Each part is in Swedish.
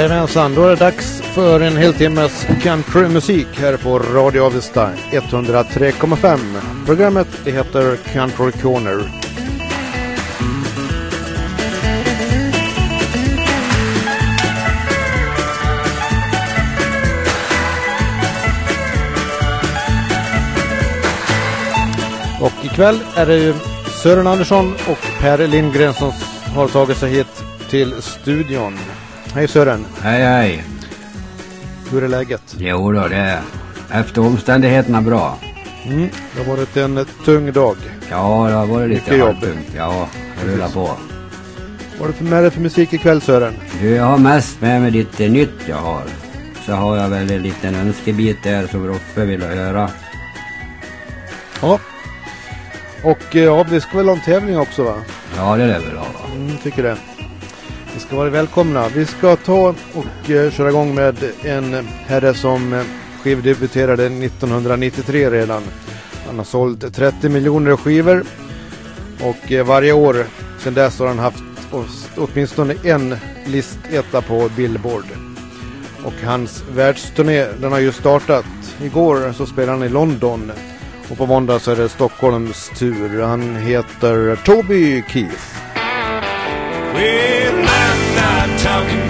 Jajamensan, då är det dags för en hel timmes countrymusik här på Radio Avesta 103,5. Programmet det heter Country Corner. Och ikväll är det ju Sören Andersson och Per Lindgren som har tagit sig hit till studion. Hej Sören! Hej hej! Hur är läget? Jo då, det är efter omständigheterna bra. Mm, det har varit en tung dag. Ja, det har varit lite Mycket jobb. halvtungt. Ja, det rullar på. Vad har du med dig för musik ikväll Sören? Du, jag har mest med mig lite nytt jag har. Så har jag väl en liten önskebit där som Roffe vill höra. Ja. Och eh, ja, vi ska väl ha en tävling också va? Ja, det lär väl ha. va? Mm, tycker det. Ni ska vara välkomna. Vi ska ta och eh, köra igång med en herre som eh, skivdebuterade 1993 redan. Han har sålt 30 miljoner skivor och eh, varje år sedan dess har han haft åtminstone en listetta på Billboard. Och hans världsturné den har ju startat. Igår så spelade han i London och på måndag så är det Stockholms tur. Han heter Toby Keith. Well,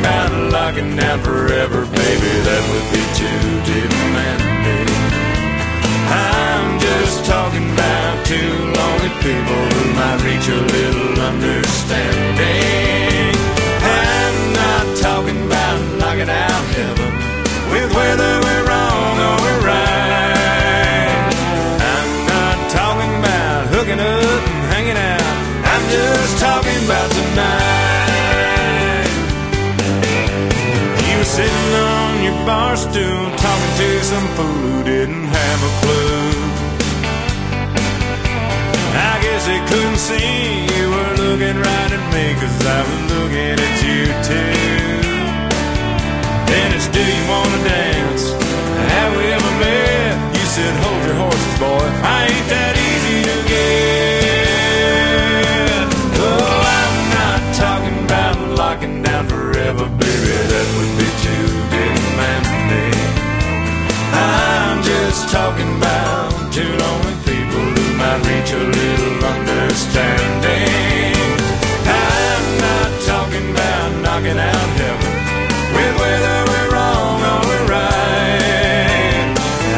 about locking down forever, baby. That would be too demanding. I'm just talking about two lonely people who might reach a little understanding. I'm not talking about knocking out heaven with whether we're wrong or we're right. I'm not talking about hooking up and hanging out. I'm just talking about tonight. Bar stool talking to some fool who didn't have a clue. I guess they couldn't see you were looking right at me cause I was looking at you too. Then it's do you wanna dance? Have we ever met? You said hold your horses boy I ain't that talking about two lonely people who might reach a little understanding. I'm not talking about knocking out heaven with whether we're wrong or we're right.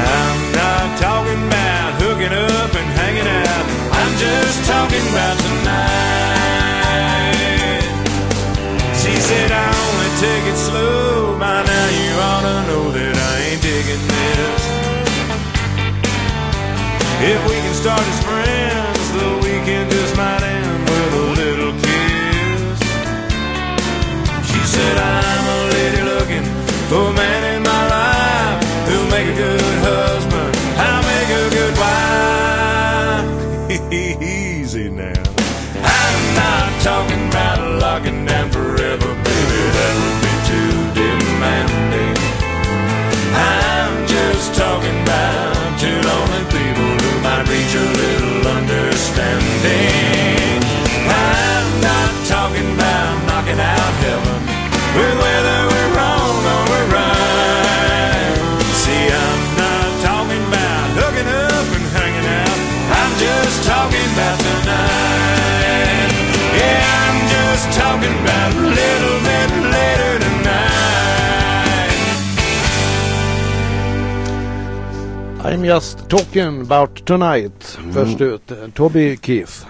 I'm not talking about hooking up and hanging out. I'm just talking about If we can start as friends, I'm just talking about tonight. Först ut, Toby Keith.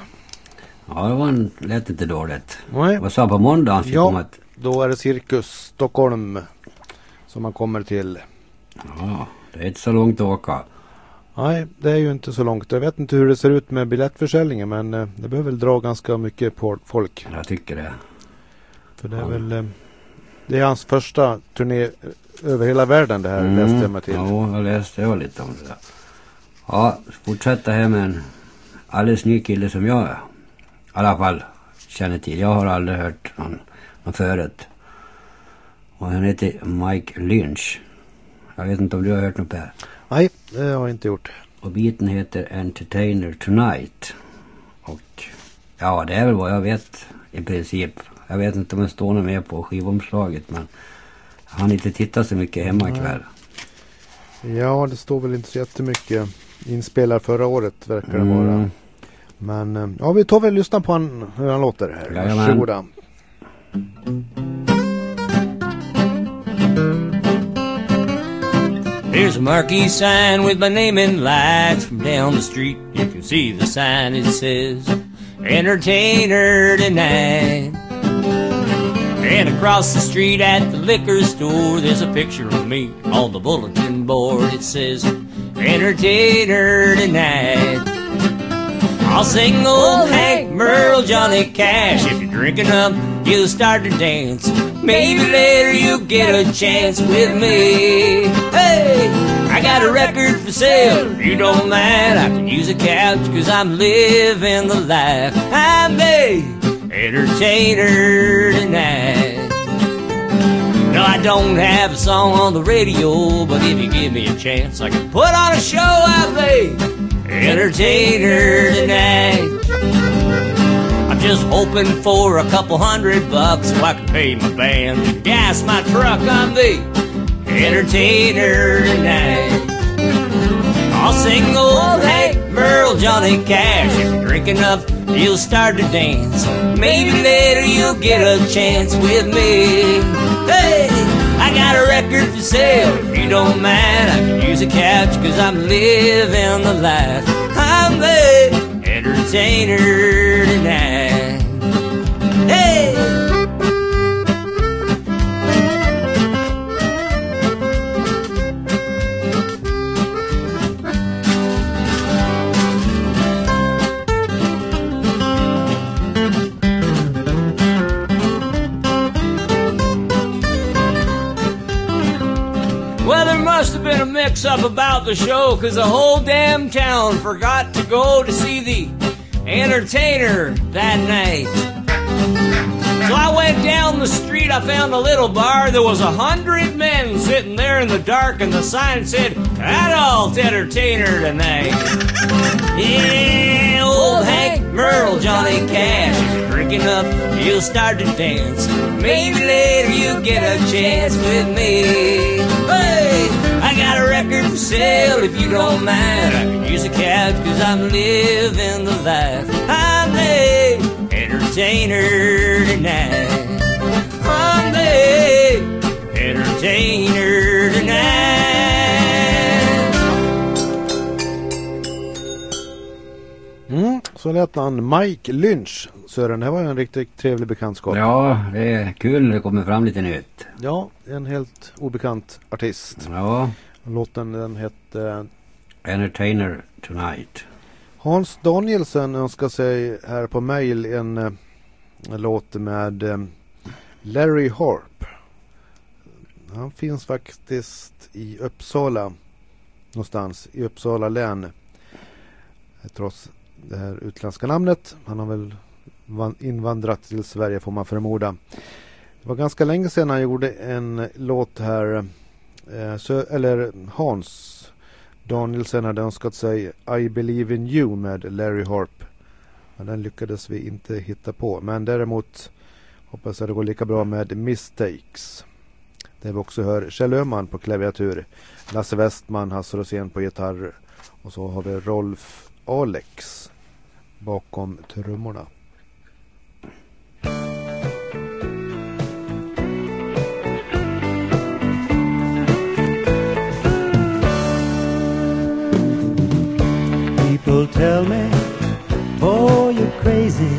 Ja, det var en, lät inte dåligt. Nej. Vad sa på måndagen Ja. ett... Då är det Cirkus Stockholm som man kommer till. Ja, det är inte så långt att åka. Nej, det är ju inte så långt. Jag vet inte hur det ser ut med biljettförsäljningen men eh, det behöver väl dra ganska mycket på folk. Jag tycker det. För det är Ja. väl eh, Det är hans första turné över hela världen det här läste jag mig till. Mm. Ja, jag läste jag lite om det där. Ja, fortsätta här med en alldeles ny kille som jag är. I alla fall känner till. Jag har aldrig hört någon, någon förut. Och han heter Mike Lynch. Jag vet inte om du har hört något Per? Nej, det har jag inte gjort. Och biten heter Entertainer Tonight. Och ja, det är väl vad jag vet i princip. Jag vet inte om det står något mer på skivomslaget men har inte tittat så mycket hemma ikväll. Ja, det står väl inte så jättemycket inspelad förra året verkar det vara. Mm. Men eh, ja, vi tar väl och lyssnar på han, hur han låter här. Jajamän. Varsågoda. There's a marquee sign with my name in lights from down the street. You can see the sign, it says Entertainer Tonight. And across the street at the liquor store, there's a picture of me on the bulletin board. It says Entertainer Tonight. I'll sing old Hank Merle, Johnny Cash. If you're drinking up, you'll start to dance. Maybe later you'll get a chance with me. Hey, I got a record for sale. If you don't mind, I can use a couch, cause I'm living the life. I'm the entertainer tonight. No, I don't have a song on the radio, but if you give me a chance, I can put on a show. I'm the entertainer tonight. I'm just hoping for a couple hundred bucks so I can pay my band and gas my truck. I'm the entertainer tonight. I'll sing old Hank Merle, Johnny Cash. You're drinking up, you'll start to dance. Maybe later you'll get a chance with me. Hey, I got a record for sale. If you don't mind, I can use a couch cause I'm living the life. I'm the entertainer have been a mix up about the show because the whole damn town forgot to go to see the entertainer that night. So I went down the street, I found a little bar. There was a hundred men sitting there in the dark, and the sign said, Adult Entertainer tonight. Yeah, old Hank Merle, Johnny Cash. Drinking up, you'll start to dance. Maybe later you'll get a chance with me. Hey, I got a record for sale if you don't mind. I can use a couch cause I'm living the life. I'm the entertainer tonight. I'm the entertainer tonight. Mm, så lät han Mike Lynch. Sören, det här var ju en riktigt trevlig bekantskap. Ja, det är kul när det kommer fram lite nytt. Ja, en helt obekant artist. Ja, Låten den hette Entertainer Tonight. Hans Danielsen önskar sig här på mail en, eh, en låt med eh, Larry Harp. Han finns faktiskt i Uppsala någonstans i Uppsala län. Eh, Trots det här utländska namnet. Han har väl van- invandrat till Sverige får man förmoda. Det var ganska länge sedan han gjorde en låt här. Eh, så, eller Hans Danielsen hade önskat sig I Believe In You med Larry Harp. Men den lyckades vi inte hitta på. Men däremot hoppas jag det går lika bra med Mistakes. Där vi också hör Kjell Öhman på klaviatur. Lasse Westman, Hasse Rosén på gitarr. Och så har vi Rolf Alex bakom trummorna. People tell me, boy, you're crazy.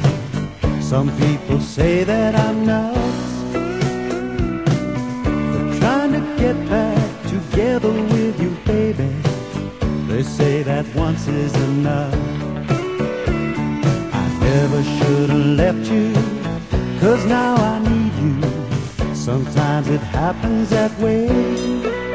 Some people say that I'm nuts for trying to get back together with you, baby. They say that once is enough. I never should have left you, cause now I need you. Sometimes it happens that way.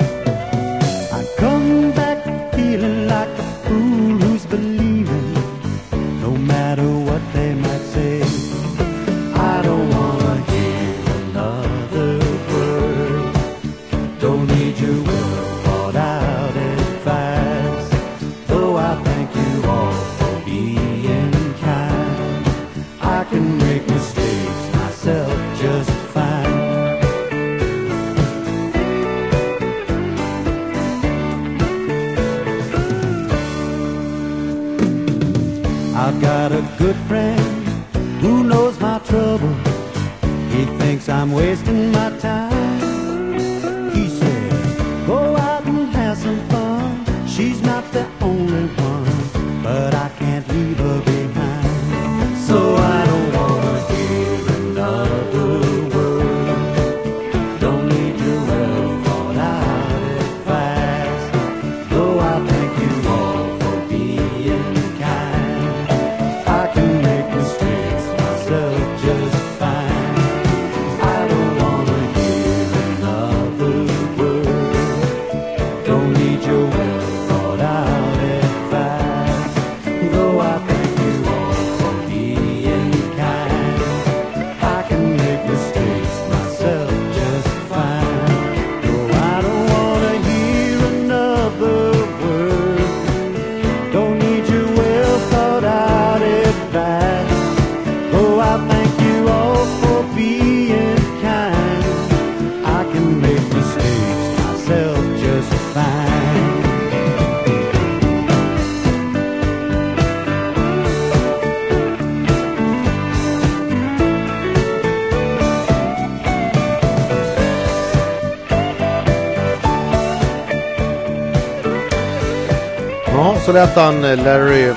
Så lät han eh, Larry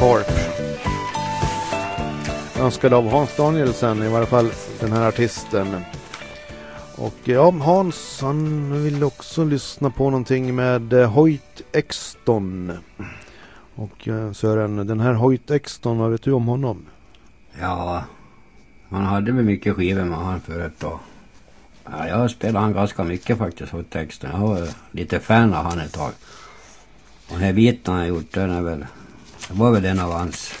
Harp. Önskad av Hans Danielsen, i varje fall den här artisten. Och eh, ja, Hans han vill också lyssna på någonting med eh, Hoyt Exton. Och Sören, den här Hoyt Exton, vad vet du om honom? Ja, man hade väl mycket skivor med han förut då. Ja, jag spelade han ganska mycket faktiskt, Hoyt Exton. Jag var lite fan av han ett tag. Och den här biten han har gjort, den är väl... Det var väl en av hans...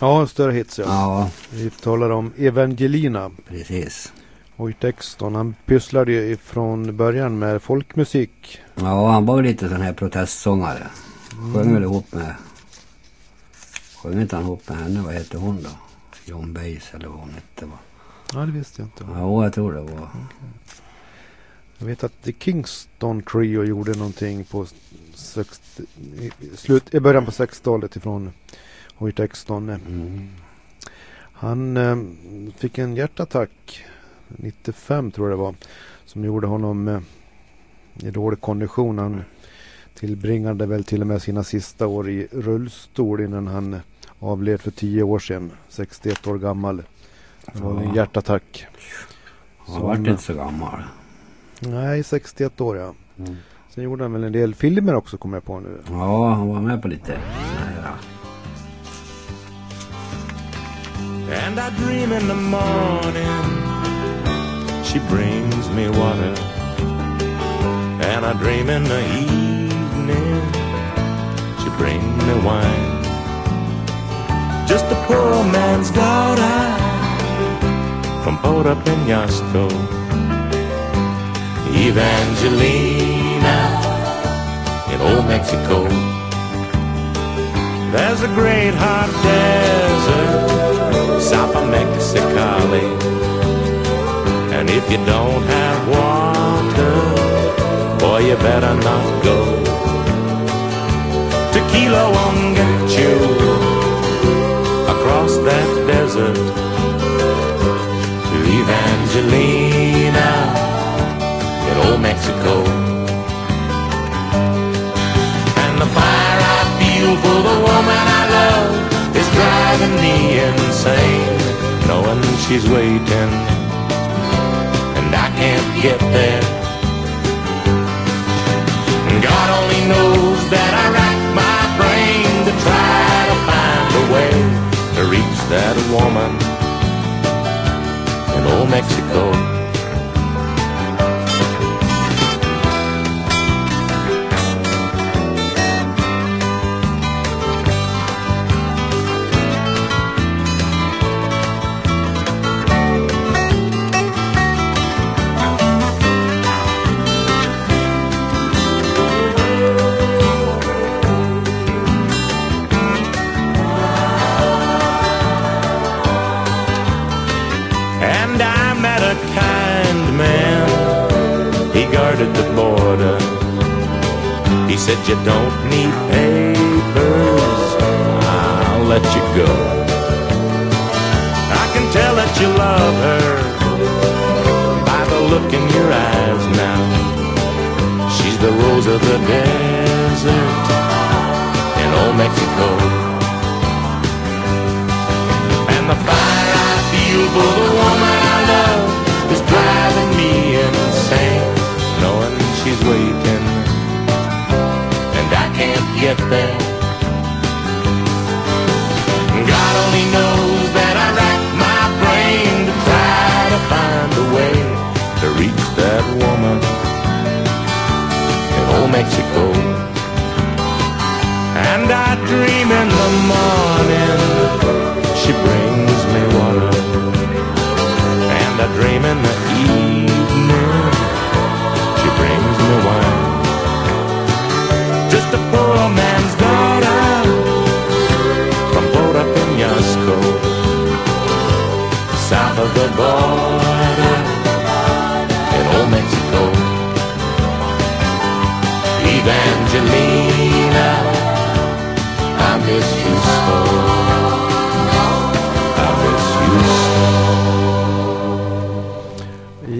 Ja, större hits ja. Ja, Vi talar om Evangelina. precis. Hoyt Exton, han pysslade ju ifrån början med folkmusik. Ja, han var lite sån här protestsångare. Sjöng väl ihop med... Sjöng inte han ihop med henne? Vad heter hon då? John Baez eller vad hon hette va? Ja, det visste jag inte. Ja, jag tror det var. Jag vet att The Kingston Trio gjorde någonting på 60, i, slut, i början på 60-talet ifrån Hoyt Exton. Mm. Han eh, fick en hjärtattack 95 tror jag det var. Som gjorde honom eh, i dålig kondition. Han tillbringade väl till och med sina sista år i rullstol innan han avled för 10 år sedan. 61 år gammal. Det var en hjärtattack. Han vart inte så gammal. Nej, 61 år ja. Mm. Sen gjorde han väl en del filmer också kommer jag på nu. Ja, han var med på lite ja. And I dream in the morning she brings me water. And I dream in the evening she brings me wine. Just a poor man's daughter from Puerto Penasco. Evangelina in old Mexico. There's a great hot desert south of Mexicali. And if you don't have water, boy, you better not go. Tequila won't get you across that desert to Evangelina in old Mexico. And the fire I feel for the woman I love is driving me insane, knowing she's waiting, and I can't get there. God only knows that I rack my brain to try to find a way to reach that woman in old Mexico.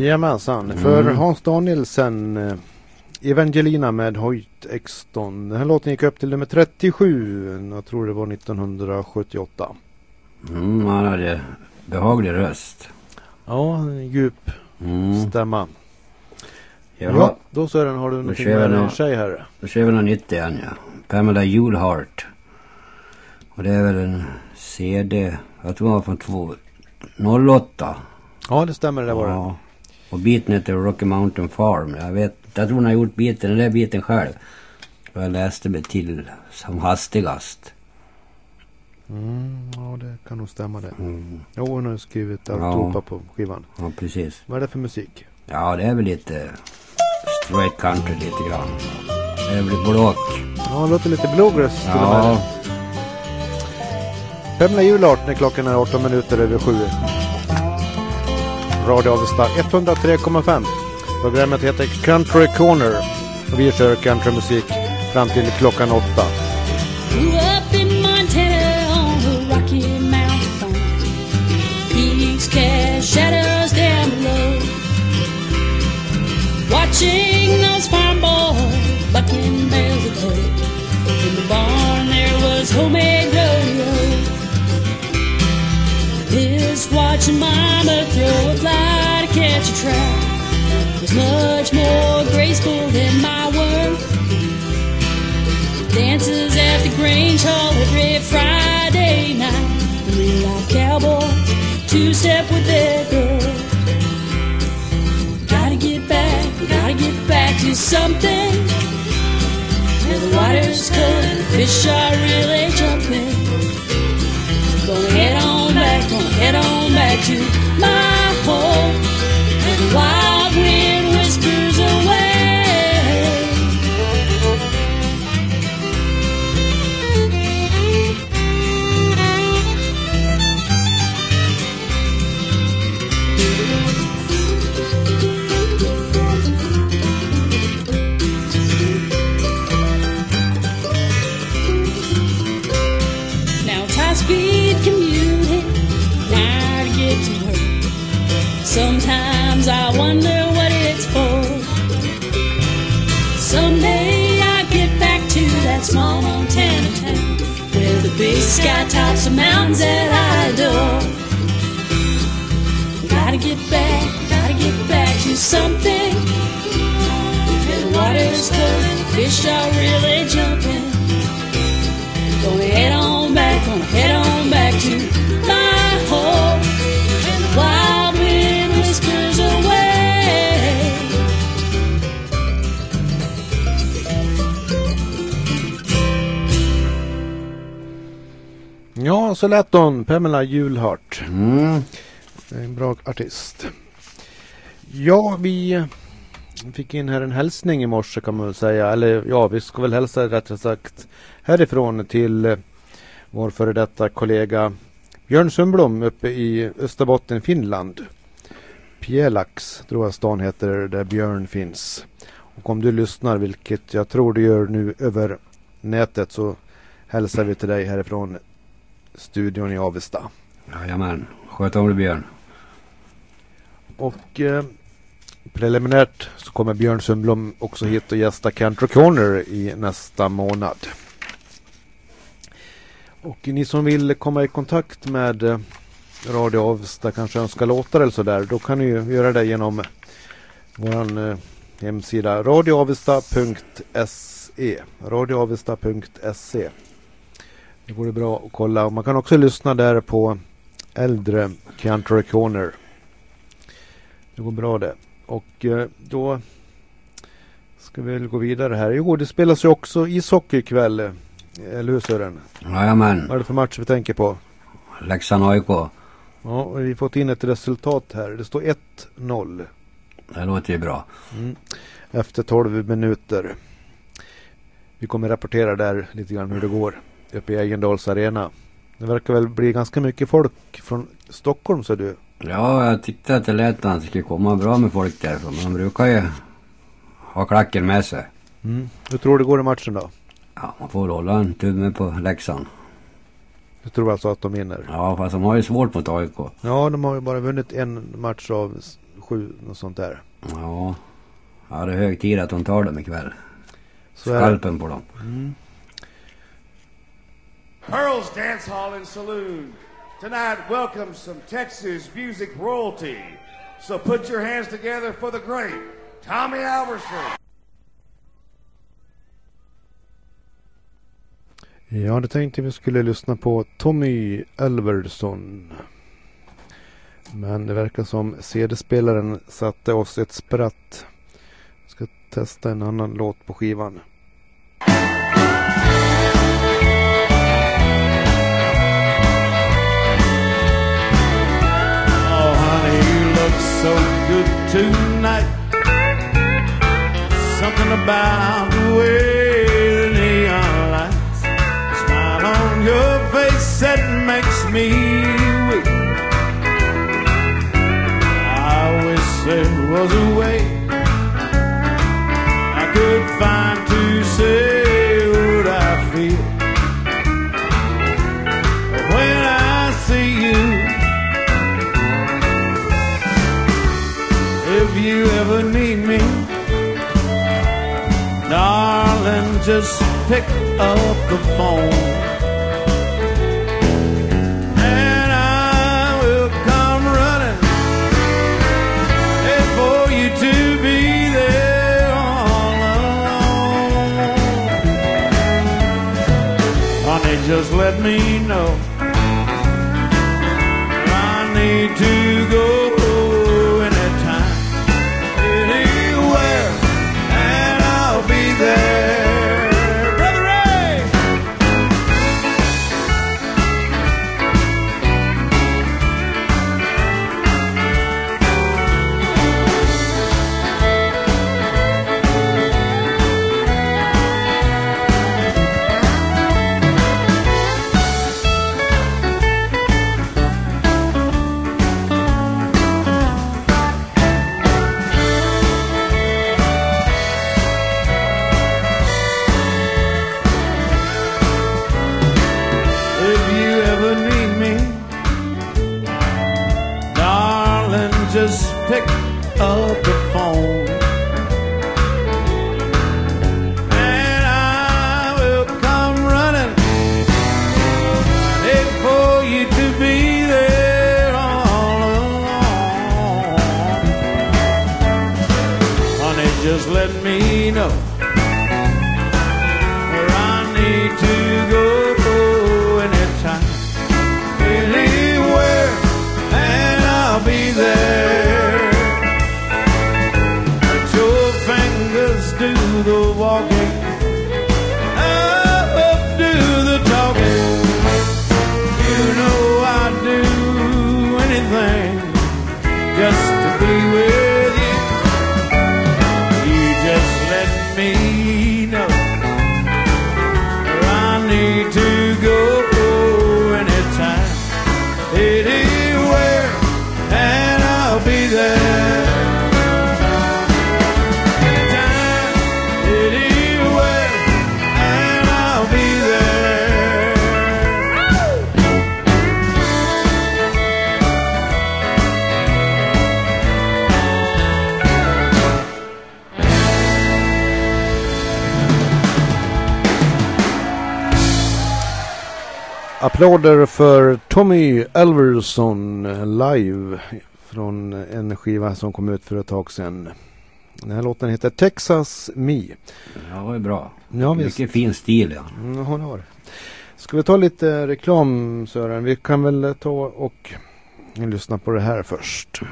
Jajamensan. För Hans Danielsen eh, Evangelina med Hoyt Exton. Den här låten gick upp till nummer 37. Jag tror det var 1978. Mm, han hade behaglig röst. Ja, en djup Mm. stämma. Jaha, Ja, då Sören har du någonting med en tjej här. då kör vi något nytt igen ja. Pamela Julehart. Och det är väl en CD. Jag tror den var från två, 08. Ja, det stämmer. Det var. Ja. Och biten heter Rocky Mountain Farm. Jag vet, jag tror hon har gjort biten, den där biten själv. Och jag läste mig till som hastigast. Mm, ja, det kan nog stämma det. Mm. Jo, hon har skrivit Ja. alltihopa på skivan. Ja, precis. Vad är det för musik? Ja, det är väl lite straight country lite grann. Det är väl block. Ja, det låter lite bluegrass till och med. Ja, Pamela Julart när klockan är 18 minuter över 7. Radio Avesta 103,5. Programmet heter Country Corner. Och vi kör countrymusik fram till klockan åtta. Shadows down below. Watching those farm boys bucking bales of hay. In the barn there was homemade This watching mama throw a fly to catch a trout was much more graceful than my work. Dances at the Grange Hall every Friday night. The real life cowboy, two step with that girl. Gotta get back, gotta get back to something. Where the water's cold the fish are really you. that I. Gotta get back, gotta get back to something. Fish are really jumping. Go ahead on. Så lät hon. Pamela Julhart. Mm. En bra artist. Ja, vi fick in här en hälsning i morse kan man väl säga. Eller ja, vi ska väl hälsa rättare sagt härifrån till vår före detta kollega Björn Sundblom uppe i Österbotten, Finland. Pjelax tror jag stan heter där Björn finns. Och om du lyssnar, vilket jag tror du gör nu över nätet, så hälsar vi till dig härifrån studion i Avesta. Jajamän. Sköt om dig Björn. Och eh, preliminärt så kommer Björn Sundblom också hit och gästa Country Corner i nästa månad. Och ni som vill komma i kontakt med eh, Radio Avesta, kanske önskar låtar eller sådär, då kan ni ju göra det genom våran eh, hemsida radioavesta.se radioavesta.se Det går bra att kolla och man kan också lyssna där på äldre Country Corner. Det går bra det. Och eh, då ska vi väl gå vidare här. Jo, det spelas ju också ishockey ikväll. eh, Eller hur Sören? Jajamän. Vad är det för match vi tänker på? Leksand AIK. Ja, och vi har fått in ett resultat här. Det står 1-0 Det låter ju bra. efter 12 minuter. Vi kommer rapportera där lite grann hur det går uppe i Ejendals arena. Det verkar väl bli ganska mycket folk från Stockholm så du. Ja, jag tyckte att det lät att det skulle komma bra med folk därifrån. Men de brukar ju ha klacken med sig. Hur tror du det går i matchen då? Ja, man får hålla en tumme på Leksand. Du tror alltså att de vinner? Ja, fast de har ju svårt mot AIK. Ja, de har ju bara vunnit en match av sju och sånt där. Ja. Ja, det är hög tid att de tar dem ikväll. Så. Skalpen på dem. Pearl's Dance Hall and Saloon tonight welcomes some Texas music royalty. So put your hands together for the great Tommy Alverson. Ja, det tänkte vi skulle lyssna på Tommy Elverson. Men det verkar som CD-spelaren satte oss ett spratt. Jag Ska testa en annan låt på skivan. So good tonight. Something about the way the neon lights smile on your face that makes me weak. I wish there was a way just pick up the phone. And I will come running and for you to be there all alone. Honey, just let me know. I need to let me know Applåder för Tommy Elverson live från en skiva som kom ut för ett tag sedan. Den här låten heter Texas Me. Ja, det är bra. Ja, visst. Mycket fin stil ja. Mm, hon har. Ska vi ta lite reklam Sören? Vi kan väl ta och lyssna på det här först.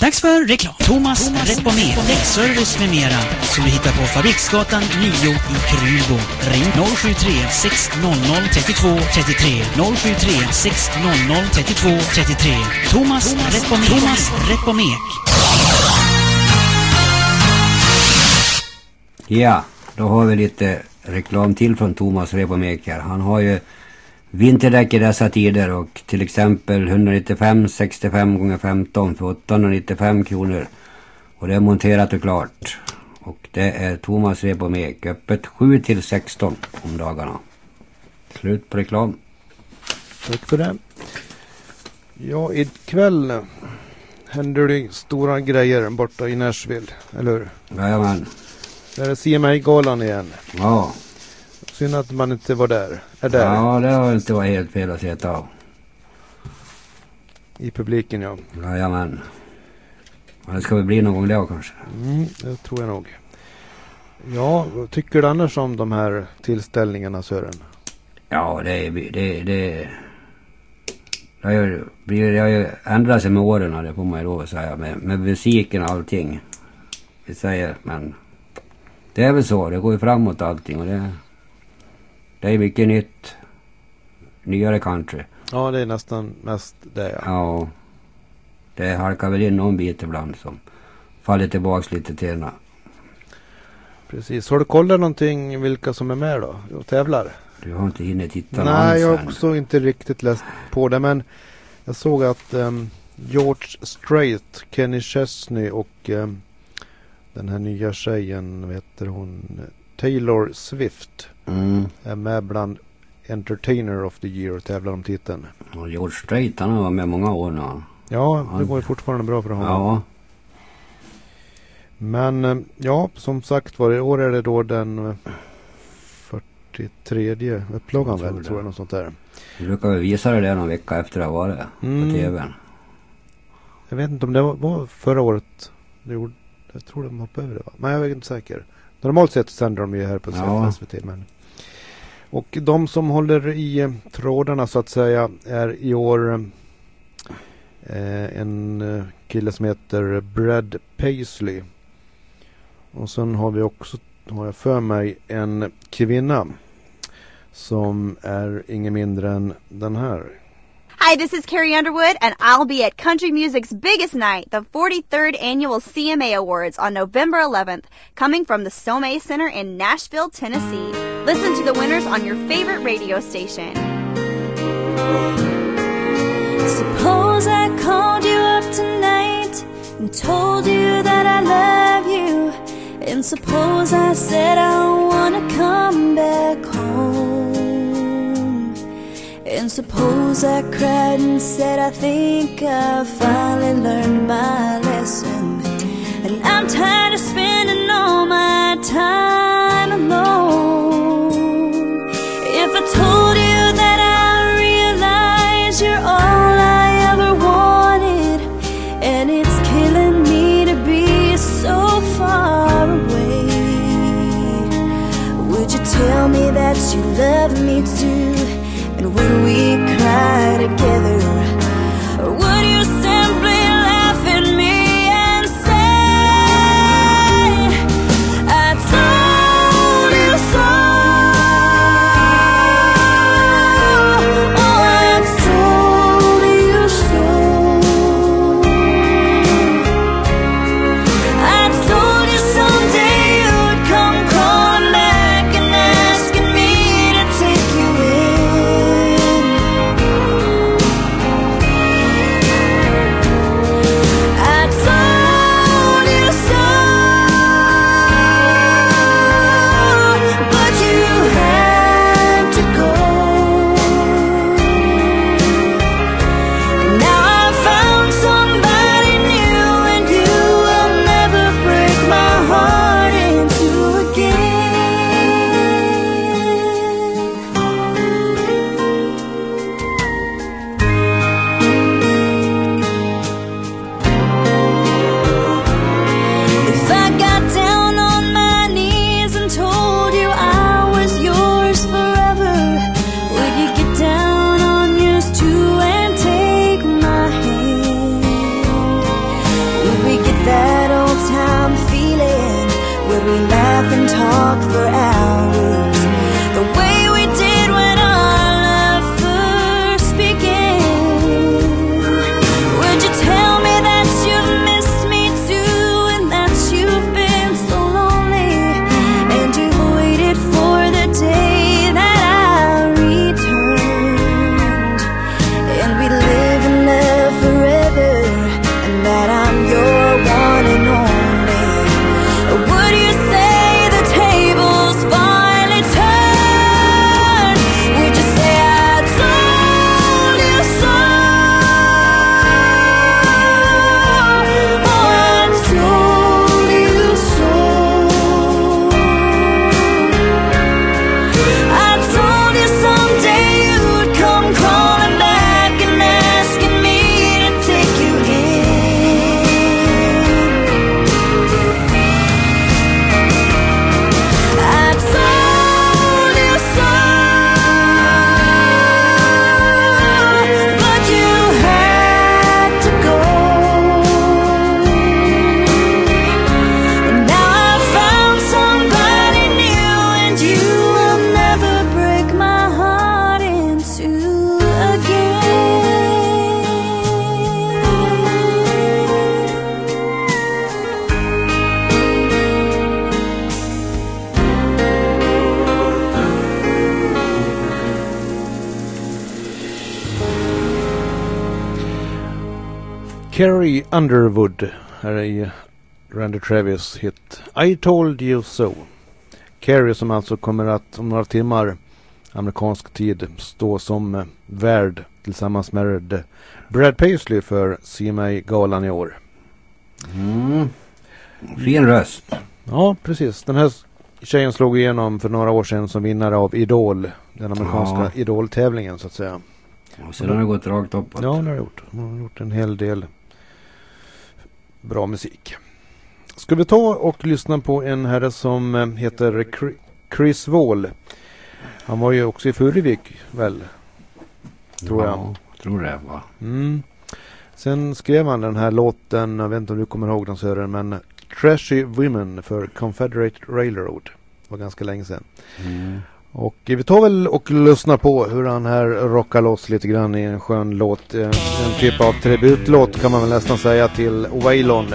Dags för reklam. Thomas Repomer, däckservice med mera. Som du hittar på Fabriksgatan 9 i Krylbo. Ring 073 600 32 33 073 600 32 33. Thomas Repomer. Thomas Repomek. Ja, då har vi lite reklam till från Thomas Repomek här. Han har ju vinterdäck i dessa tider och till exempel 195 65 x 15 för 895 kronor. Och det är monterat och klart. Och det är Thomas Repomek. Öppet 7 till 16 om dagarna. Slut på reklam. Tack för det. Ja, ikväll händer det stora grejer borta i Nashville, eller hur? Jajamän. Där är CMA-galan igen. Ja. Synd att man inte var där. Är där. Ja, det har inte varit helt fel att se av. I publiken ja. Jajamän. Ja, det ska väl bli någon gång då kanske. Mm, det tror jag nog. Ja, vad tycker du annars om de här tillställningarna Sören? Ja, det är... Det, det, det har ju, det har ju ändrat sig med åren, det får man ju lov att säga. Med, med musiken och allting. Vi säger, men... Det är väl så, det går ju framåt allting och det... Det är mycket nytt. Nyare country. Ja, det är nästan mest det ja. Ja. Det halkar väl in någon bit ibland som faller tillbaks lite till den. Precis. Har du kollat någonting vilka som är med då och tävlar? Du har inte hinner titta Nej, jag har också inte riktigt läst på det. Men jag såg att ehm, George Strait, Kenny Chesney och ehm, den här nya tjejen, vad heter hon? Taylor Swift Mm. är med bland Entertainer of the Year och tävlar om titeln. Och George Strait, han har varit med många år nu. Ja, det går ju fortfarande bra för honom. Ja. Men eh, ja, som sagt var, i år är det då den eh, 43 upplagan tror väl, tror jag, något sånt där. Vi brukar väl visa det där någon vecka efter det har varit Mm. på tvn. Jag vet inte om det var, var förra året. Det gjorde, jag tror de hoppade över det va? Men jag är inte säker. Normalt sett sänder de ju här på Ja. SVT. Men... Och de som håller i eh, trådarna så att säga är i år eh, en eh, kille som heter Brad Paisley. Och sen har vi också, har jag för mig, en kvinna som är ingen mindre än den här. Hi, this is Carrie Underwood, and I'll be at country music's biggest night, the 43rd annual CMA Awards on November 11th, coming from the Somay Center in Nashville, Tennessee. Listen to the winners on your favorite radio station. Suppose I called you up tonight and told you that I love you. And suppose I said I wanna come back home. And suppose I cried and said I think I finally learned my lesson And I'm tired of spending all my time alone If I told you that I realize you're all I ever wanted And it's killing me to be so far away Would you tell me that you love me too? And when we cry together? Underwood här är i Randy Travis hit I told you so. Carrie som alltså kommer att om några timmar amerikansk tid stå som eh, värd tillsammans med Brad Paisley för CMA-galan i år. Mm. Fin röst. Ja, precis. Den här tjejen slog igenom för några år sedan som vinnare av Idol. Den amerikanska Ja. Idol-tävlingen så att säga. Och sen har det gått rakt uppåt. Ja, det har gjort. Hon har gjort en hel del bra musik. Ska vi ta och lyssna på en herre som eh, heter Chri- Chris Wall. Han var ju också i Furuvik väl? Tror jag. Ja, tror det va. Mm. Sen skrev han den här låten, jag vet inte om du kommer ihåg den Sören, men Trashy Women för Confederate Railroad. Det var ganska länge sedan. Mm. Och vi tar väl och lyssnar på hur han här rockar loss lite grann i en skön låt. Eh, en typ av tributlåt kan man väl nästan säga till Waylon.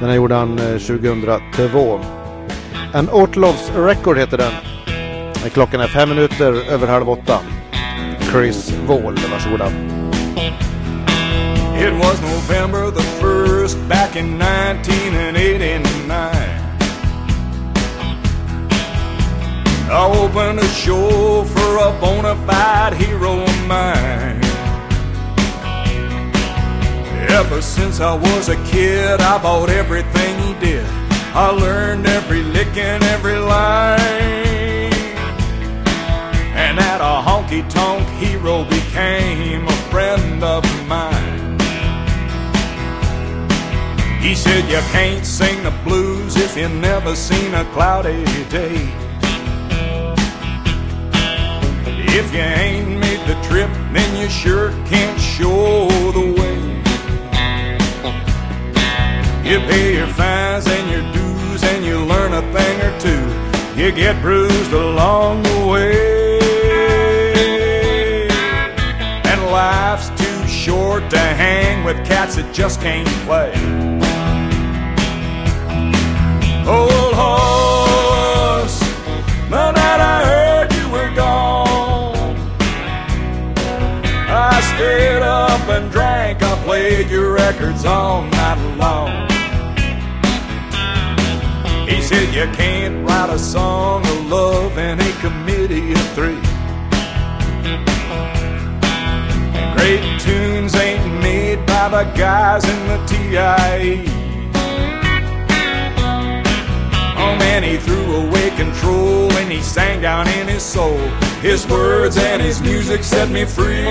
Den här gjorde han eh, 2002. An Ortlovs Record heter den. Eh, klockan är fem minuter över halv åtta. Chris Wall, varsågoda. It was November the first back in 1989. I opened a show for a bona fide hero of mine. Ever since I was a kid, I bought everything he did. I learned every lick and every line. And that a honky tonk hero became a friend of mine. He said, You can't sing the blues if you never seen a cloudy day. If you ain't made the trip, then you sure can't show the way. You pay your fines and your dues and you learn a thing or two. You get bruised along the way. And life's too short to hang with cats that just can't play. Old horse, stayed up and drank. I played your records all night long. He said you can't write a song of love in a committee of three. And great tunes ain't made by the guys in the TIE. Oh man, he threw away control and he sang down in his soul. His words and his music set me free.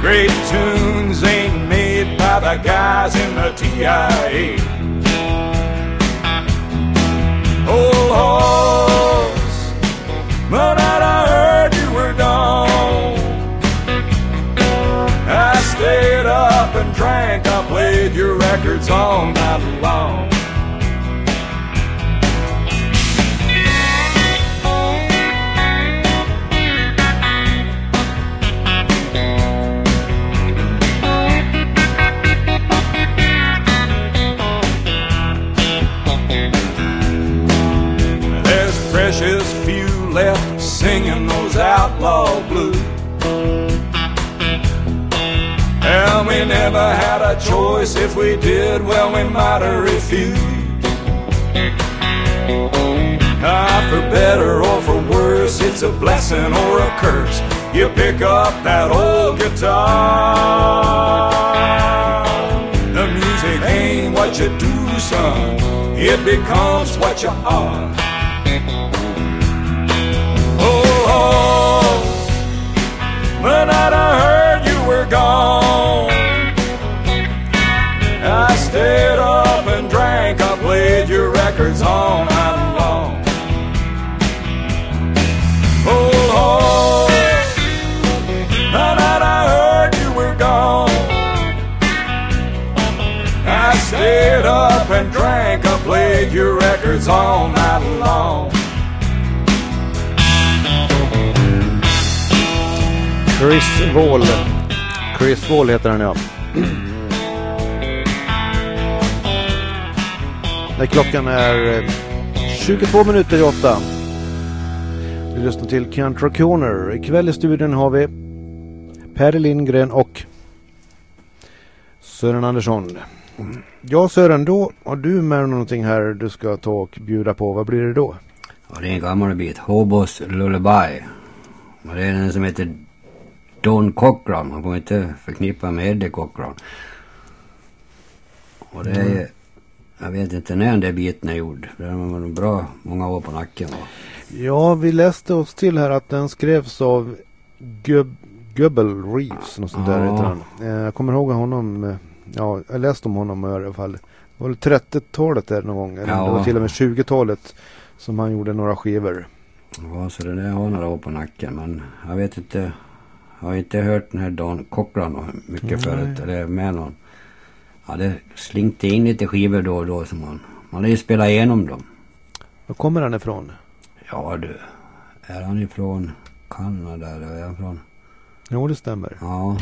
Great tunes ain't made by the guys in the TIA. Old horse, the night I oh, heard you were gone. I stayed up and drank, I played your records all night long. Never had a choice. If we did, well, we might have refused. Ah, for better or for worse, it's a blessing or a curse. You pick up that old guitar. The music ain't what you do, son. It becomes what you are. Oh, the night I heard you were gone, records all night long. Oh, oh the night I heard you were gone, I stayed up and drank. I played your records all night long. Chris Wall. Chris Wall heter han ja. När klockan är eh, 22 minuter i åtta. Vi lyssnar till Country Corner. Ikväll i studion har vi Per Lindgren och Sören Andersson. Ja Sören, då har du med någonting här du ska ta och bjuda på. Vad blir det då? Ja, det är en gammal bit. Hobos Lullaby. Och det är den som heter Don Cochran. Man får inte förknippa med Eddie Cochran. Och det är Mm. Jag vet inte när den där biten är gjord. För Den var nog bra många år på nacken. Va? Ja, vi läste oss till här att den skrevs av Gubbel Reeves. Något sånt där heter han. Eh, Jag kommer ihåg honom. eh, Ja, jag läste om honom i alla fall. Det var väl 30-talet där någon gång. Eller Ja. det var till och med 20-talet. Som han gjorde några skivor. Ja, så det där har några år på nacken. Men jag vet inte. Jag har inte hört den här Don Cochran mycket Nej. förut. Eller med någon. Ja, det slinkte in lite skivor då och då som man... Man har ju spelat igenom dem. Var kommer han ifrån? Ja du. Är han ifrån Kanada eller är han från? Jo, det stämmer. Ja.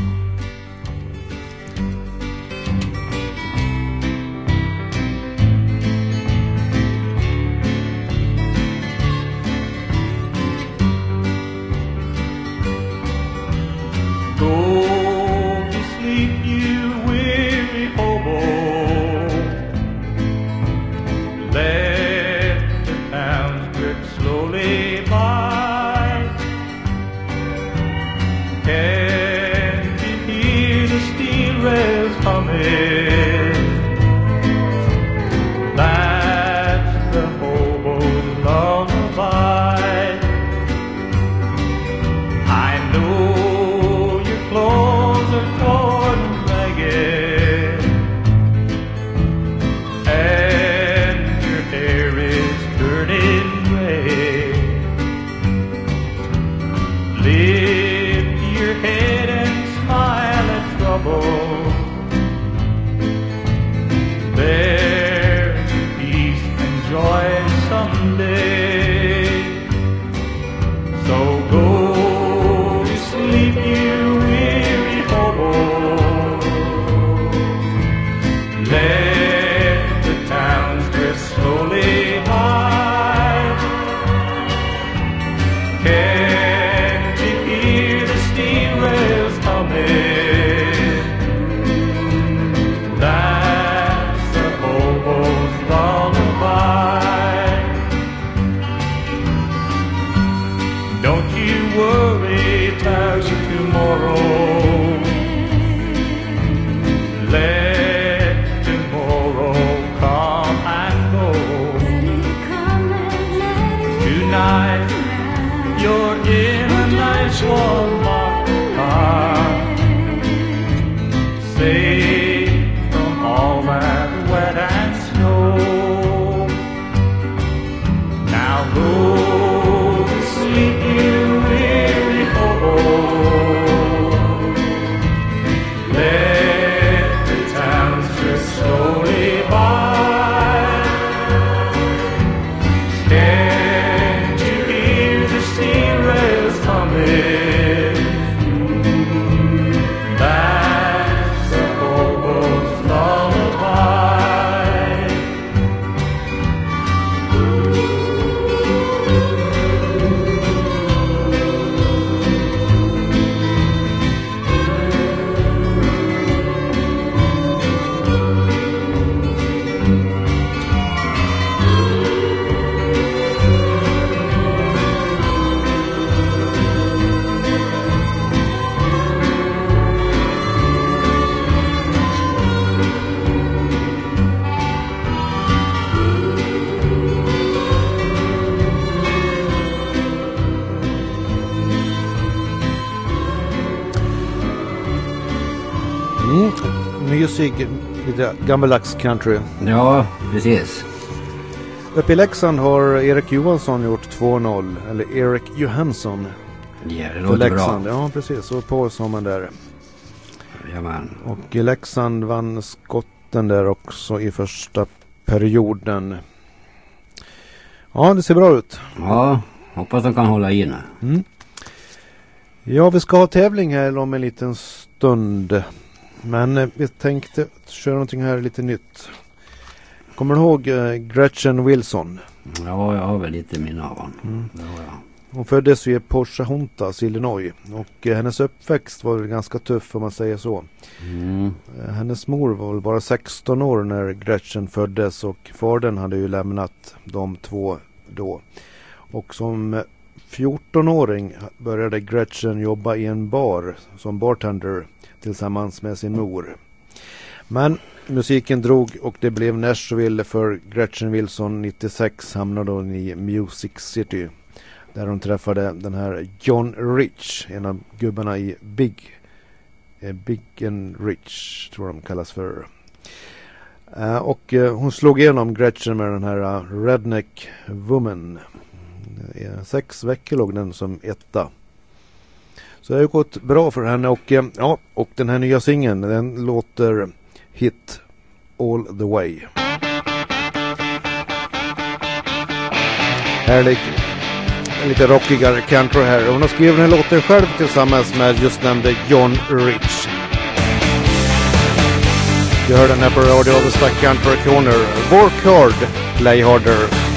Mysig, lite gammaldags country. Ja, precis. Uppe i Leksand har Erik Johansson gjort 2-0. Eller Erik Johansson. Ja, det låter Leksand. bra. Ja, precis. Och på har man där. Jajamän. Och i Leksand vann skotten där också i första perioden. Ja, det ser bra ut. Ja, hoppas de kan hålla i nu. Mm. Ja, vi ska ha tävling här om en liten stund. Men eh, vi tänkte köra någonting här lite nytt. Kommer du ihåg eh, Gretchen Wilson? Ja, jag har väl lite minne av honom. Mm. Det har jag. Hon föddes i Pocahontas, Illinois. Och eh, hennes uppväxt var väl ganska tuff om man säger så. Mm. Eh, Hennes mor var väl bara 16 år när Gretchen föddes och fadern hade ju lämnat de två då. Och som eh, 14-åring började Gretchen jobba i en bar som bartender tillsammans med sin mor. Men musiken drog och det blev Nashville för Gretchen Wilson 96 hamnade hon i Music City. Där hon träffade den här John Rich, en av gubbarna i Big eh, Big and Rich tror de kallas för. Eh, och eh, hon slog igenom Gretchen med den här Redneck Woman. Sex veckor låg den som etta. Så det har ju gått bra för henne och eh, ja, och den här nya singeln den låter Hit All The Way. Härlig, lite rockigare country här. Hon har skrivit den här låten själv tillsammans med just nämnde John Rich. Du hör den här på Radio Avesta Country Corner. Work hard, play harder.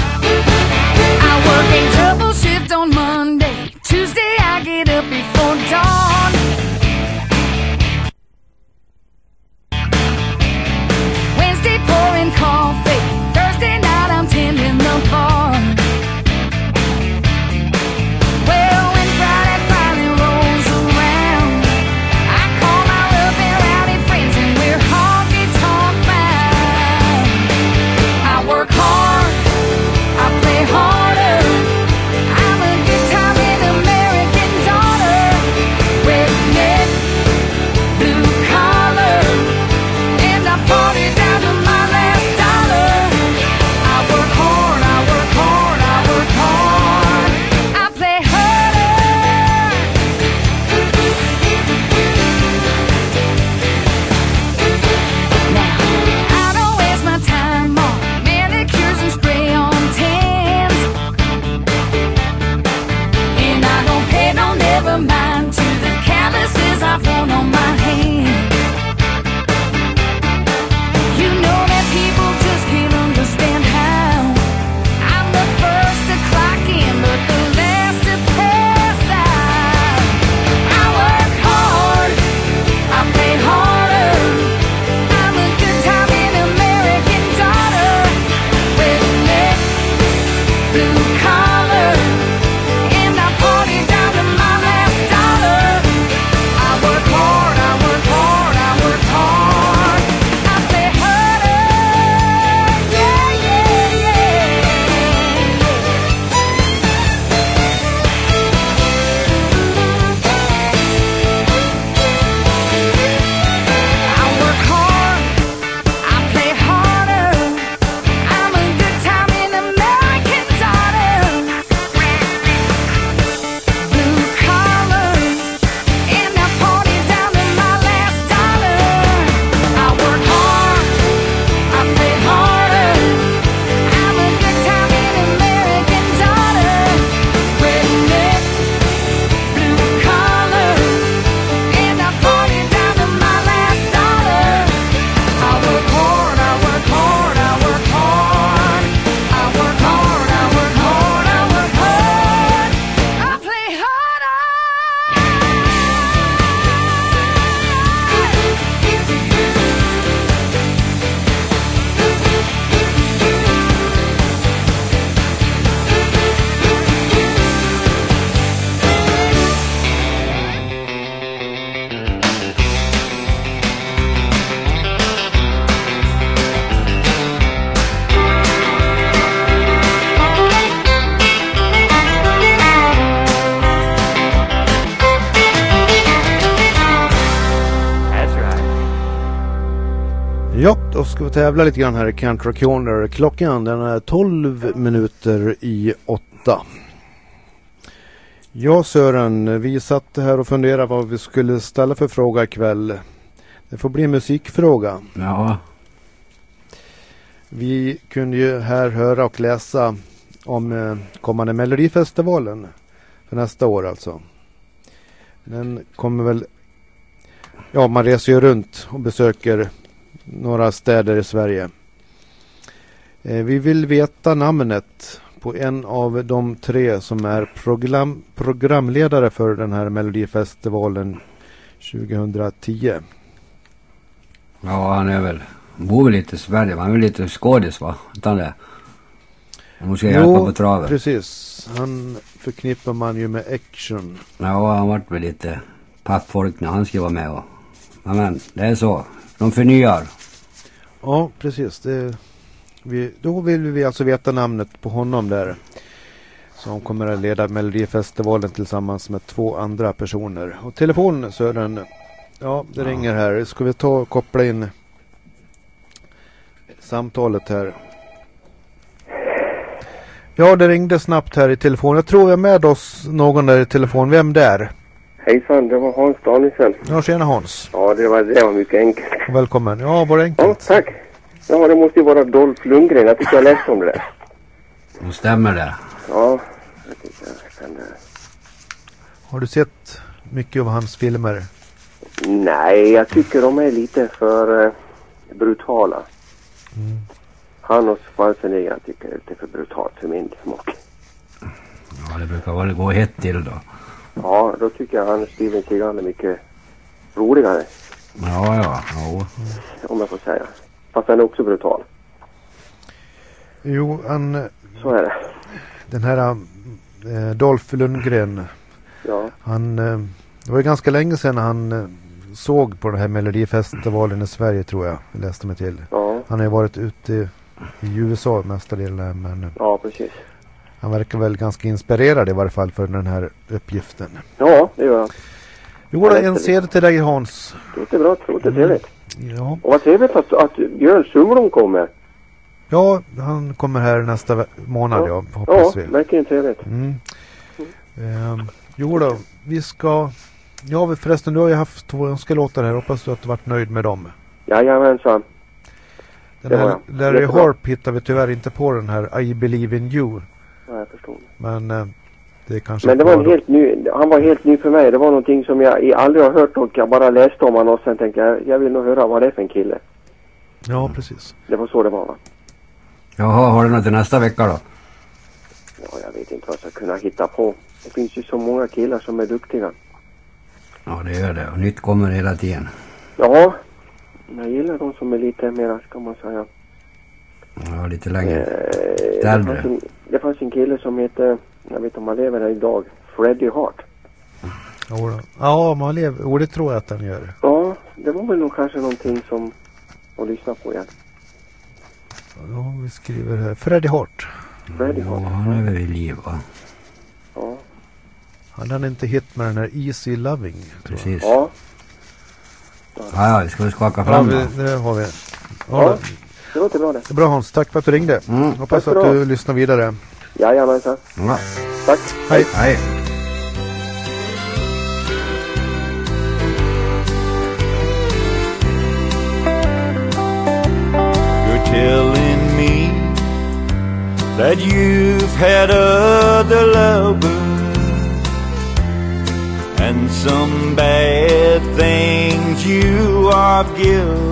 Vi tävla lite grann här i Country Corner. Klockan den är 12 minuter i 8. Ja Sören, vi satt här och funderade vad vi skulle ställa för fråga ikväll. Det får bli en musikfråga. Ja, Vi kunde ju här höra och läsa om eh, kommande Melodifestivalen för nästa år alltså. Den kommer väl, ja man reser ju runt och besöker några städer i Sverige. Eh, vi vill veta namnet på en av de tre som är program, programledare för den här Melodifestivalen 2010. ja han är väl, bor väl lite i Sverige, han är väl lite skådis va? Utan det. Hon ska hjälpa på traven. precis. Han förknippar man ju med action. Ja, han vart väl lite pappfolk när han skulle vara med och... Ja, men det är så. De förnyar. Ja, precis. Det, vi, då vill vi alltså veta namnet på honom där. Som kommer att leda Melodifestivalen tillsammans med två andra personer. Och telefonen Sören. Ja, det Ja. ringer här. Ska vi ta och koppla in samtalet här. Ja, det ringde snabbt här i telefon. Jag tror vi har med oss någon där i telefon. Vem där? Hejsan, det var Hans Danielsson. Ja, tjena Hans. Ja, det var, det var mycket enkelt. Välkommen. Ja, var det enkelt? Ja, tack. Ja, det måste ju vara Dolph Lundgren. Jag tycker jag läste om det där. Då stämmer det. Ja, jag tycker jag kan det. Har du sett mycket av hans filmer? Nej, jag tycker de är lite för eh, brutala. Han och Schwarzenegger jag tycker det är lite för brutalt för min smak. Ja, det brukar väl gå hett till då. Ja, då tycker jag han Steven Seagal är mycket roligare, Ja, ja. Jo. om jag får säga. Fast han är också brutal. Jo, han, Så är det. den här eh, Dolph Lundgren. Ja. Han, eh, det var ju ganska länge sedan han eh, såg på den här Melodifestivalen i Sverige tror jag. Läste mig till. Ja. Han har ju varit ute i, i USA mestadels men Ja, precis. Han verkar väl ganska inspirerad i varje fall för den här uppgiften. Ja, det gör han. Jo, då, en CD till dig Hans. Det låter bra. Det låter trevligt. Ja. Och vad trevligt att, att Björn Sundblom kommer. ja, han kommer här nästa månad ja, Ja, hoppas vi. verkligen trevligt. Mm. Ehm, jo då, vi ska... Ja förresten, du har ju haft två önskelåtar här. Hoppas du att du varit nöjd med dem. Jajamensan. Den här. Larry. Harp hittar vi tyvärr inte på den här I Believe In You. Ja, jag förstår. Men eh, det kanske Men det var en helt ny, han var helt ny för mig. Det var någonting som jag aldrig har hört och jag bara läste om honom och sen tänkte jag, jag vill nog höra vad det är för en kille. Ja, precis. Det var så det var va? Jaha, har du något till nästa vecka då? Ja, jag vet inte vad jag ska kunna hitta på. Det finns ju så många killar som är duktiga. Ja, det gör det. Och nytt kommer hela tiden. Ja, jag gillar de som är lite mera, ska man säga, Ja, lite längre. eh, det, fanns en, det fanns en kille som hette, jag vet inte om han lever här idag, Freddie Hart. Jodå. Ja, man lever. Och det tror jag att han gör. Ja, det var väl nog kanske någonting som att lyssna på igen. Ja, vi skriver här. Freddie Hart. Freddie Ja, Hart. han är väl vid liv va? Ja. Hade han inte hit med den här Easy Loving? Precis. Ja. Ja, ja, vi ska väl skaka Ja, fram vi, då. det har vi. Ja, Ja, det låter bra det. det bra Hans. Tack för att du ringde. Mm. Hoppas att du ha. lyssnar vidare. Jajamensan. Ja. Tack. Hej. Hej. You're telling me that you've had other lovers and some bad things you are guilty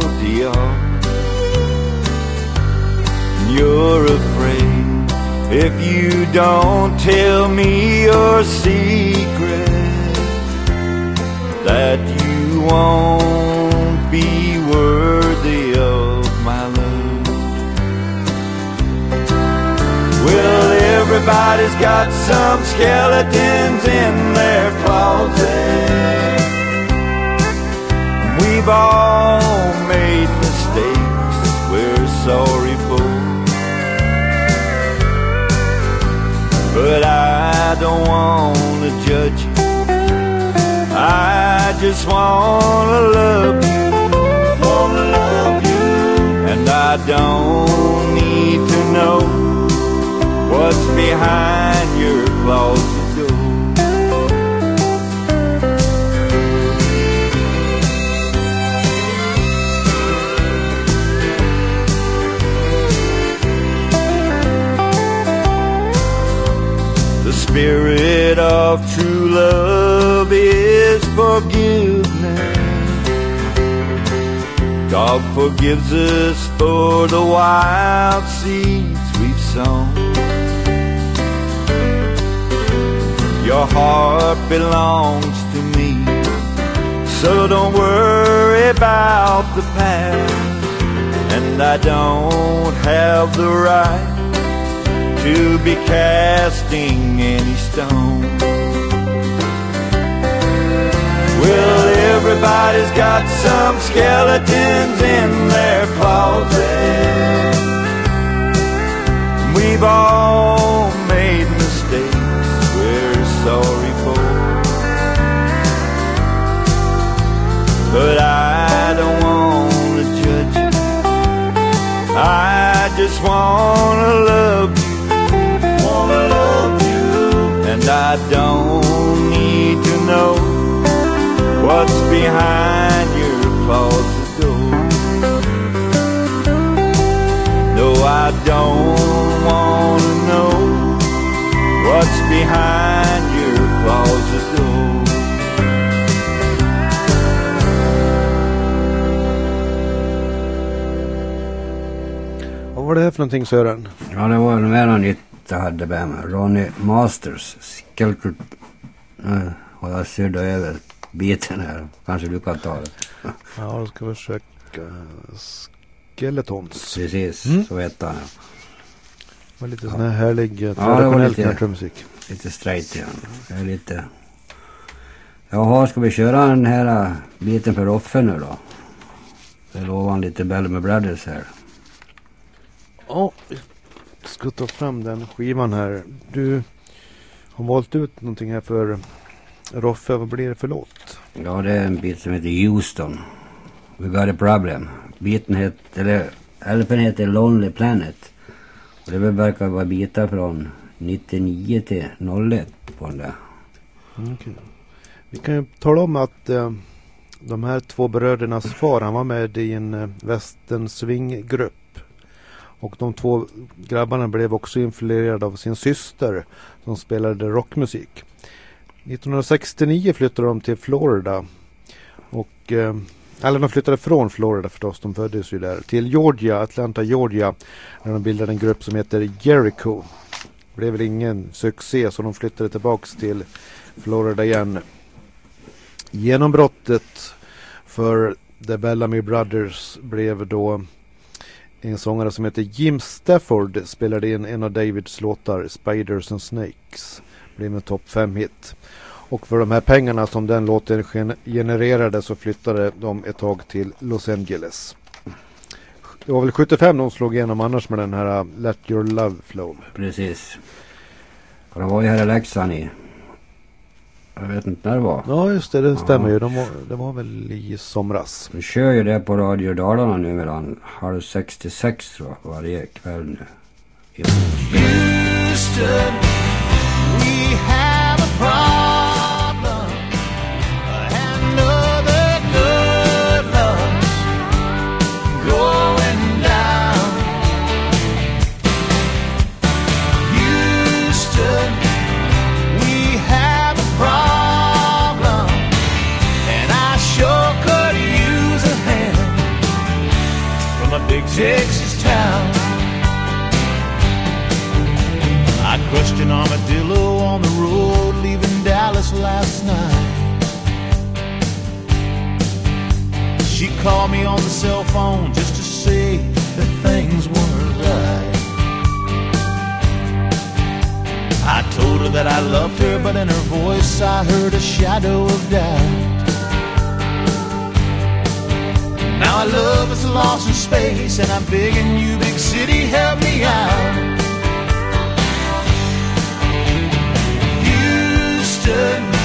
if you don't tell me your secret that you won't be worthy of my love. Well, everybody's got some skeletons in their closet. We've all But I don't want to judge you. I just wanna love you, wanna love you, and I don't need to know what's behind your closet spirit of true love is forgiveness. God forgives us for the wild seeds we've sown. Your heart belongs to me, so don't worry about the past. And I don't have the right to be casting any stone. Well, everybody's got some skeletons in their closet. We've all I don't need to know what's behind your closet door. No, I don't wanna know what's behind your closet door. Vad var det här för någonting Sören? Ja, det var en mera nytt jag hade mig. Ronnie Masters. Skelter... Nu har jag suddat över biten här. Kanske du kan ta det. Ja, då ska vi försöka. Skeletons. Precis, Mm. så heter han. ja. Det var lite sån här härlig eh, Ja, det traditionell lite- knarkmusik. Lite straight igen. Det är lite... Jaha, ska vi köra den här äh, biten för Roffe nu då? Jag lovar han lite Bellamy Brothers här. Ja, vi ska ta fram den skivan här. Du har valt ut någonting här för Roffe. Vad blir det för låt? Ja, det är en bit som heter Houston. We got a problem. Biten heter, eller LPn heter Lonely Planet. Och det verkar vara bitar från 99 till 01 på den där. Okej. Vi kan ju tala om att eh, de här två brödernas far han var med i en eh, western swinggrupp. Och de två grabbarna blev också influerade av sin syster som spelade rockmusik. 1969 flyttade de till Florida. Och, eh, eller de flyttade från Florida förstås, de föddes ju där. Till Georgia, Atlanta, Georgia. Där de bildade en grupp som heter Jericho. Det blev väl ingen succé så de flyttade tillbaks till Florida igen. Genombrottet för The Bellamy Brothers blev då en sångare som heter Jim Stafford spelade in en av Davids låtar Spiders and Snakes. Blev en topp 5-hit. Och för de här pengarna som den låten genererade så flyttade de ett tag till Los Angeles. Det var väl 75 de slog igenom annars med den här uh, Let Your Love Flow. Precis. Och de var ju här i Leksand i... Jag vet inte när det var. Ja just det, det stämmer ju. De var, det var väl i somras. Vi kör ju det på Radio Dalarna nu mellan halv sex till sex tror jag varje kväll nu. Houston, Called me on the cell phone just to say that things weren't right. I told her that I loved her, but in her voice I heard a shadow of doubt. Now our love is lost in space, and I'm begging you, big city, help me out. Houston,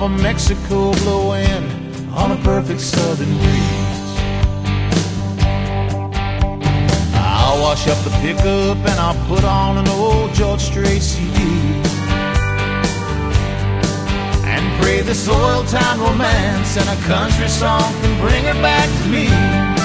of Mexico blow in on a perfect southern breeze. I'll wash up the pickup and I'll put on an old George Strait CD. And pray this oil town romance and a country song can bring her back to me.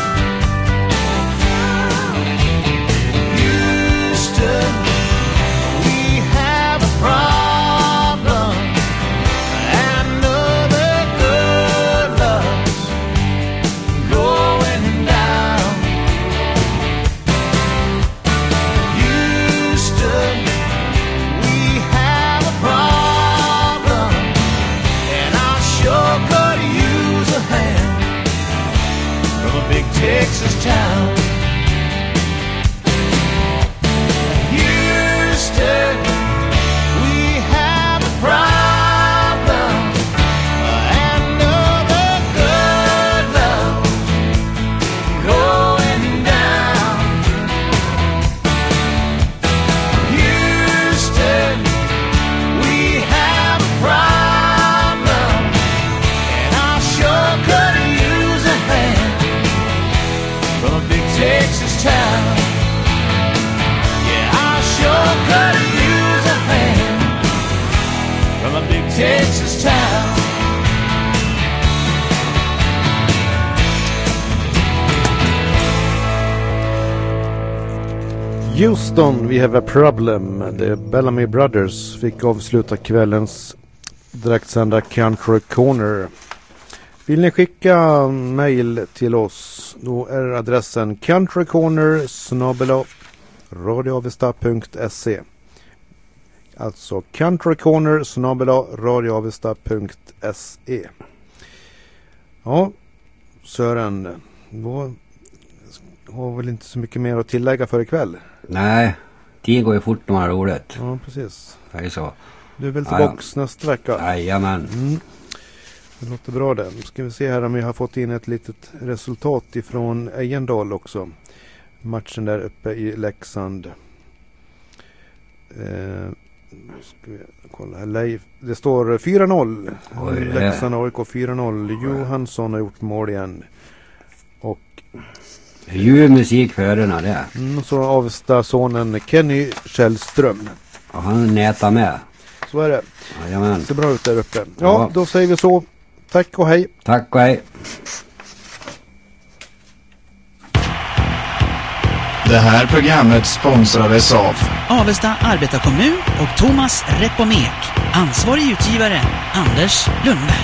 Houston, We Have A Problem. The Bellamy Brothers fick avsluta kvällens direktsända Country Corner. Vill ni skicka mail till oss då är adressen countrycorner radioavesta.se Alltså countrycorner radioavesta.se Ja, Sören, då har väl inte så mycket mer att tillägga för ikväll. Nej, tiden går ju fort när man har roligt. Ja, precis. Det är så. Du är väl Ja, tillbaks nästa vecka? Jajamän. Mm. Det låter bra det. Ska vi se här om vi har fått in ett litet resultat ifrån Ejendal också. Matchen där uppe i Leksand. Eh, ska vi kolla här. Leif. Det står 4-0. Oj, det är- Leksand AIK 4-0. Johansson har gjort mål igen. Ljuv musik för öronen det. mm, så Avesta-sonen Kenny Källström. Och han nätar med. Så är det. Jajamän. Ser bra ut där uppe. Ja, Ja. då säger vi så. Tack och hej. Tack och hej. Det här programmet sponsrades av Avesta Arbetarkommun och Thomas Repomek. Ansvarig utgivare Anders Lundberg.